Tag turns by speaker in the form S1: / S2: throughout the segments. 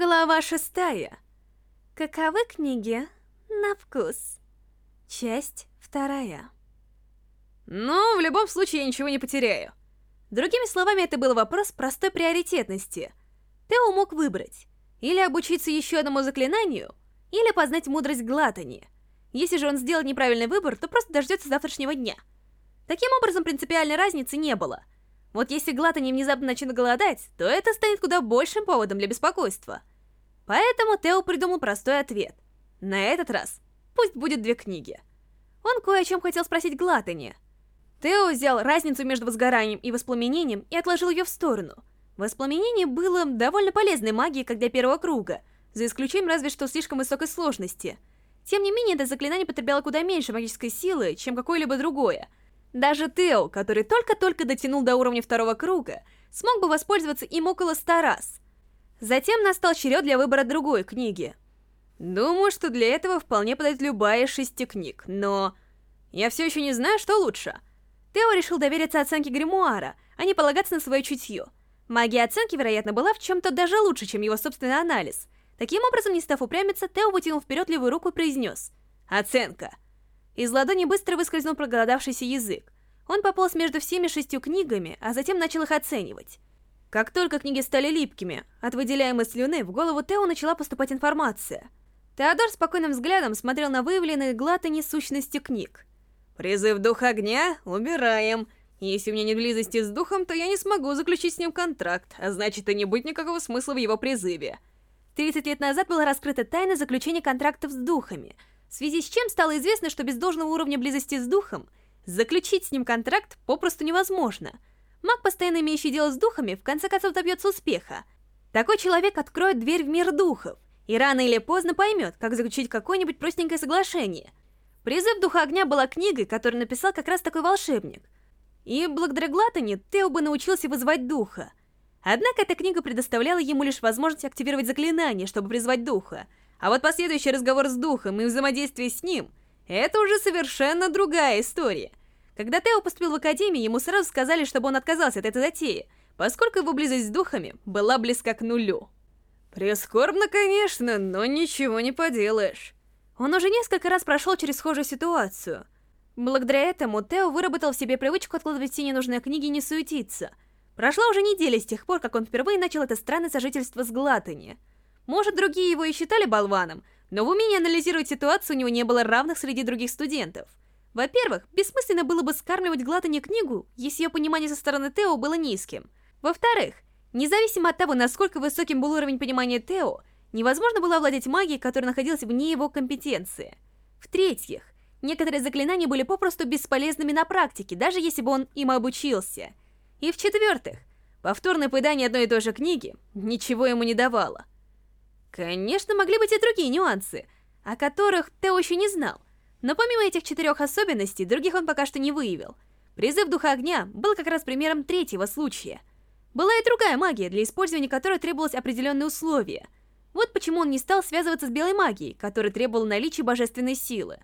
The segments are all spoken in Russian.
S1: Глава шестая. Каковы книги на вкус? Часть вторая.
S2: Но в любом случае я ничего не потеряю.
S1: Другими словами, это был вопрос простой приоритетности. Тео мог выбрать. Или обучиться еще одному заклинанию, или познать мудрость Глатани. Если же он сделал неправильный выбор, то просто дождется завтрашнего дня. Таким образом, принципиальной разницы не было — вот если Глатани внезапно начнет голодать, то это станет куда большим поводом для беспокойства. Поэтому Тео придумал простой ответ. На этот раз пусть будет две книги. Он кое о чем хотел спросить Глатани. Тео взял разницу между возгоранием и воспламенением и отложил ее в сторону. Воспламенение было довольно полезной магией как для первого круга, за исключением разве что слишком высокой сложности. Тем не менее, это заклинание потребляло куда меньше магической силы, чем какое-либо другое, даже Тео, который только-только дотянул до уровня второго круга, смог бы воспользоваться им около ста раз. Затем настал черед для выбора другой книги. Думаю, что для этого вполне подойдет любая из шести книг, но... Я все еще не знаю, что лучше. Тео решил довериться оценке гримуара, а не полагаться на свое чутье. Магия оценки, вероятно, была в чем-то даже лучше, чем его собственный анализ. Таким образом, не став упрямиться, Тео вытянул вперед левую руку и произнес «Оценка». Из ладони быстро выскользнул проголодавшийся язык. Он пополз между всеми шестью книгами, а затем начал их оценивать. Как только книги стали липкими, от выделяемой слюны в голову Тео начала поступать информация. Теодор спокойным взглядом смотрел на выявленные глатани сущности книг.
S2: «Призыв духа огня? Убираем. Если у меня нет близости с духом, то я не смогу заключить с ним контракт, а значит и не будет никакого смысла в его призыве».
S1: 30 лет назад была раскрыта тайна заключения контрактов с духами — в связи с чем стало известно, что без должного уровня близости с духом заключить с ним контракт попросту невозможно. Маг, постоянно имеющий дело с духами, в конце концов добьется успеха. Такой человек откроет дверь в мир духов, и рано или поздно поймет, как заключить какое-нибудь простенькое соглашение. «Призыв Духа Огня» была книгой, которую написал как раз такой волшебник. И благодаря Глатане Тео бы научился вызывать духа. Однако эта книга предоставляла ему лишь возможность активировать заклинание, чтобы призвать духа, а вот последующий разговор с духом и взаимодействие с ним — это уже совершенно другая история. Когда Тео поступил в академию, ему сразу сказали, чтобы он отказался от этой затеи, поскольку его близость с духами была близка к нулю.
S2: Прискорбно, конечно, но ничего не поделаешь.
S1: Он уже несколько раз прошел через схожую ситуацию. Благодаря этому Тео выработал в себе привычку откладывать все ненужные книги и не суетиться. Прошла уже неделя с тех пор, как он впервые начал это странное сожительство с Глатани — может, другие его и считали болваном, но в умении анализировать ситуацию у него не было равных среди других студентов. Во-первых, бессмысленно было бы скармливать Глатане книгу, если ее понимание со стороны Тео было низким. Во-вторых, независимо от того, насколько высоким был уровень понимания Тео, невозможно было овладеть магией, которая находилась вне его компетенции. В-третьих, некоторые заклинания были попросту бесполезными на практике, даже если бы он им обучился. И в-четвертых, повторное поедание одной и той же книги ничего ему не давало. Конечно, могли быть и другие нюансы, о которых Тео еще не знал. Но помимо этих четырех особенностей, других он пока что не выявил. Призыв Духа Огня был как раз примером третьего случая. Была и другая магия, для использования которой требовалось определенные условия. Вот почему он не стал связываться с белой магией, которая требовала наличия божественной силы.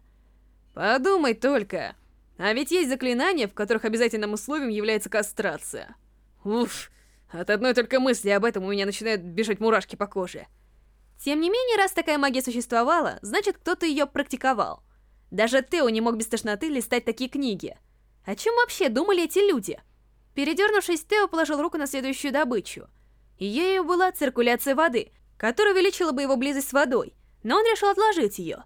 S2: Подумай только. А ведь есть заклинания, в которых обязательным условием является кастрация. Уф, от одной только мысли об этом у меня начинают бежать мурашки по коже.
S1: Тем не менее, раз такая магия существовала, значит кто-то ее практиковал. Даже Тео не мог без тошноты листать такие книги. О чем вообще думали эти люди? Передернувшись, Тео положил руку на следующую добычу. Ею была циркуляция воды, которая увеличила бы его близость с водой, но он решил отложить ее.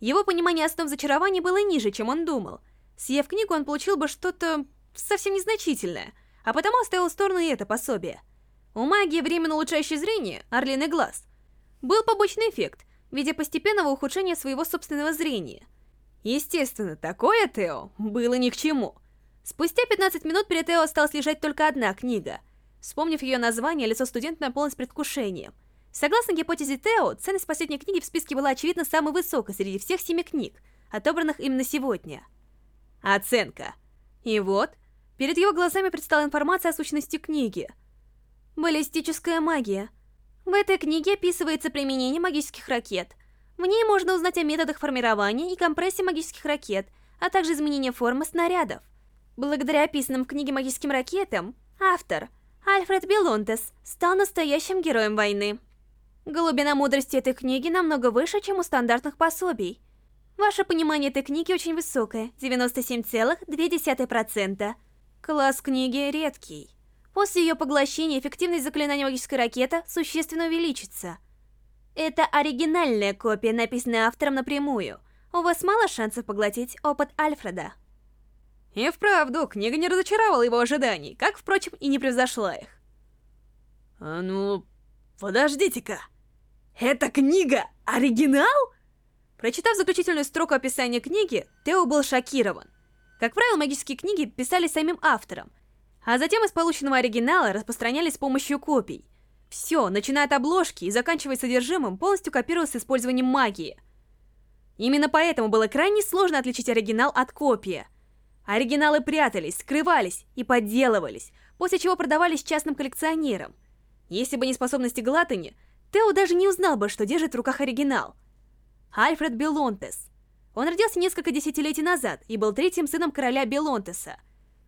S1: Его понимание основ зачарования было ниже, чем он думал. Съев книгу, он получил бы что-то совсем незначительное, а потому оставил в сторону и это пособие. У магии временно улучшающей зрение, орлиный глаз, был побочный эффект в виде постепенного ухудшения своего собственного зрения. Естественно, такое Тео было ни к чему. Спустя 15 минут перед Тео осталась лежать только одна книга. Вспомнив ее название, лицо студента наполнилось предвкушением. Согласно гипотезе Тео, ценность последней книги в списке была очевидно самой высокой среди всех семи книг, отобранных именно сегодня. Оценка. И вот, перед его глазами предстала информация о сущности книги. Баллистическая магия — в этой книге описывается применение магических ракет. В ней можно узнать о методах формирования и компрессии магических ракет, а также изменения формы снарядов. Благодаря описанным в книге магическим ракетам, автор, Альфред Белонтес, стал настоящим героем войны. Глубина мудрости этой книги намного выше, чем у стандартных пособий. Ваше понимание этой книги очень высокое, 97,2%. Класс книги редкий. После ее поглощения эффективность заклинания магической ракеты существенно увеличится. Это оригинальная копия, написанная автором напрямую. У вас мало шансов поглотить опыт Альфреда.
S2: И вправду, книга не разочаровала его ожиданий, как, впрочем, и не превзошла их.
S3: А ну, подождите-ка. Эта книга оригинал?
S1: Прочитав заключительную строку описания книги, Тео был шокирован. Как правило, магические книги писали самим автором, а затем из полученного оригинала распространялись с помощью копий. Все, начиная от обложки и заканчивая содержимым, полностью копировалось с использованием магии. Именно поэтому было крайне сложно отличить оригинал от копии. Оригиналы прятались, скрывались и подделывались, после чего продавались частным коллекционерам. Если бы не способности Глатани, Тео даже не узнал бы, что держит в руках оригинал. Альфред Белонтес. Он родился несколько десятилетий назад и был третьим сыном короля Белонтеса.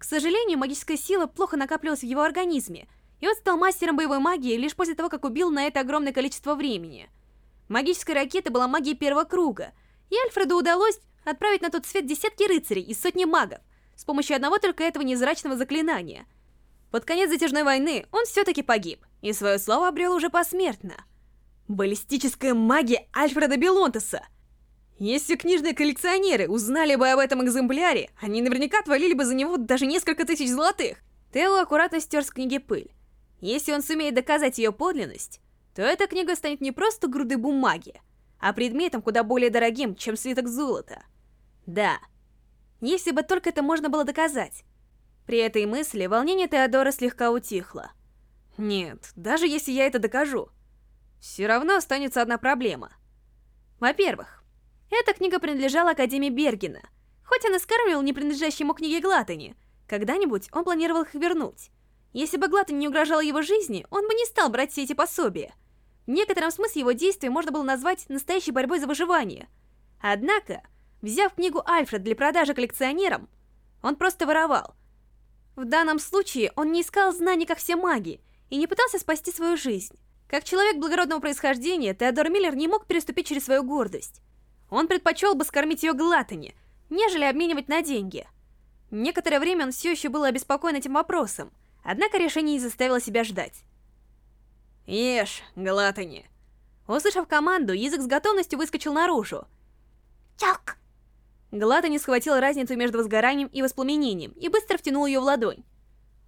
S1: К сожалению, магическая сила плохо накапливалась в его организме, и он стал мастером боевой магии лишь после того, как убил на это огромное количество времени. Магическая ракета была магией первого круга, и Альфреду удалось отправить на тот свет десятки рыцарей и сотни магов с помощью одного только этого незрачного заклинания. Под конец затяжной войны он все-таки погиб, и свою славу обрел уже посмертно. Баллистическая магия Альфреда Белонтеса! Если книжные коллекционеры узнали бы об этом экземпляре, они наверняка отвалили бы за него даже несколько тысяч золотых. Тео аккуратно стер с книги пыль. Если он сумеет доказать ее подлинность, то эта книга станет не просто грудой бумаги, а предметом куда более дорогим, чем свиток золота. Да, если бы только это можно было доказать. При этой мысли волнение Теодора слегка утихло. Нет, даже если я это докажу, все равно останется одна проблема. Во-первых, эта книга принадлежала Академии Бергена, хоть он и скармливал не принадлежащие ему книги Глатани, когда-нибудь он планировал их вернуть. Если бы Глатани не угрожала его жизни, он бы не стал брать все эти пособия. В некотором смысле его действия можно было назвать настоящей борьбой за выживание. Однако, взяв книгу Альфред для продажи коллекционерам, он просто воровал. В данном случае он не искал знаний, как все маги, и не пытался спасти свою жизнь. Как человек благородного происхождения, Теодор Миллер не мог переступить через свою гордость. Он предпочел бы скормить ее Глатани, нежели обменивать на деньги. Некоторое время он все еще был обеспокоен этим вопросом, однако решение не заставило себя ждать.
S2: «Ешь, Глатани!»
S1: Услышав команду, язык с готовностью выскочил наружу.
S4: Чок!
S1: Глатани схватил разницу между возгоранием и воспламенением и быстро втянул ее в ладонь.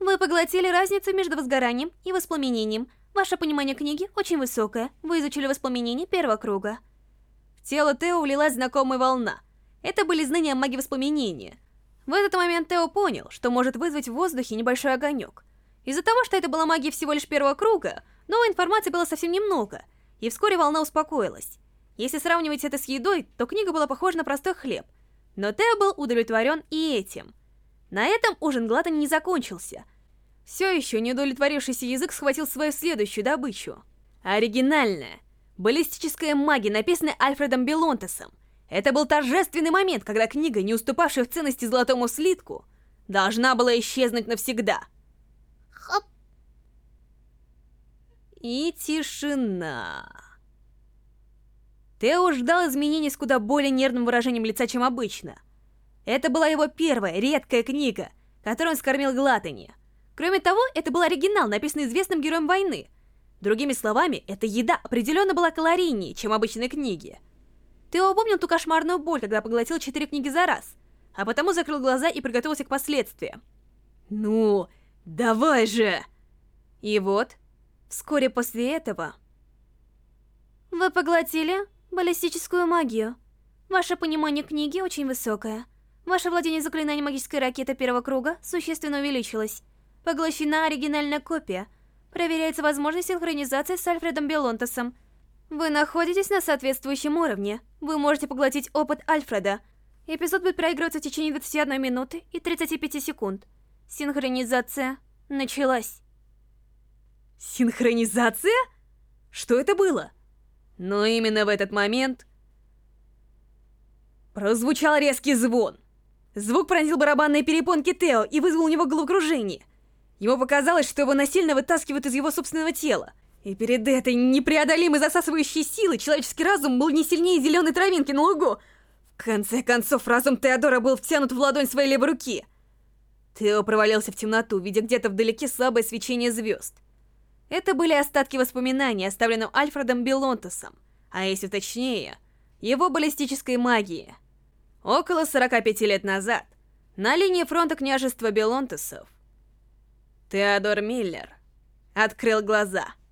S1: Вы поглотили разницу между возгоранием и воспламенением, Ваше понимание книги очень высокое. Вы изучили воспламенение первого круга. Тело Тео влилась знакомая волна. Это были знания магии воспламенения. В этот момент Тео понял, что может вызвать в воздухе небольшой огонек. Из-за того, что это была магия всего лишь первого круга, новой информации было совсем немного, и вскоре волна успокоилась. Если сравнивать это с едой, то книга была похожа на простой хлеб. Но Тео был удовлетворен и этим. На этом ужин Глатани не закончился — все еще неудовлетворившийся язык схватил свою следующую добычу. Оригинальная, баллистическая магия, написанная Альфредом Белонтесом. Это был торжественный момент, когда книга, не уступавшая в ценности золотому слитку, должна была исчезнуть навсегда.
S4: Хоп.
S1: И тишина. Тео ждал изменений с куда более нервным выражением лица, чем обычно. Это была его первая, редкая книга, которую он скормил Глатани. Кроме того, это был оригинал, написанный известным героем войны. Другими словами, эта еда определенно была калорийнее, чем обычные книги. Тео помнил ту кошмарную боль, когда поглотил четыре книги за раз, а потому закрыл глаза и приготовился к последствиям. «Ну, давай же!» И вот, вскоре после этого... Вы поглотили баллистическую магию. Ваше понимание книги очень высокое. Ваше владение заклинанием магической ракеты первого круга существенно увеличилось. Поглощена оригинальная копия. Проверяется возможность синхронизации с Альфредом Белонтосом. Вы находитесь на соответствующем уровне. Вы можете поглотить опыт Альфреда. Эпизод будет проигрываться в течение 21 минуты и 35 секунд. Синхронизация началась.
S2: Синхронизация? Что это было? Но именно в этот момент... Прозвучал резкий звон. Звук пронзил барабанные перепонки Тео и вызвал у него головокружение. Ему показалось, что его насильно вытаскивают из его собственного тела.
S1: И перед этой непреодолимой засасывающей силой человеческий разум был не сильнее зеленой травинки на лугу. В конце концов, разум Теодора был втянут в ладонь своей левой руки. Тео провалился в темноту, видя где-то вдалеке слабое свечение звезд. Это были остатки воспоминаний, оставленных Альфредом Белонтесом, а если точнее, его баллистической магии. Около 45 лет назад, на линии фронта княжества Белонтесов, Теодор Миллер. Открыл глаза —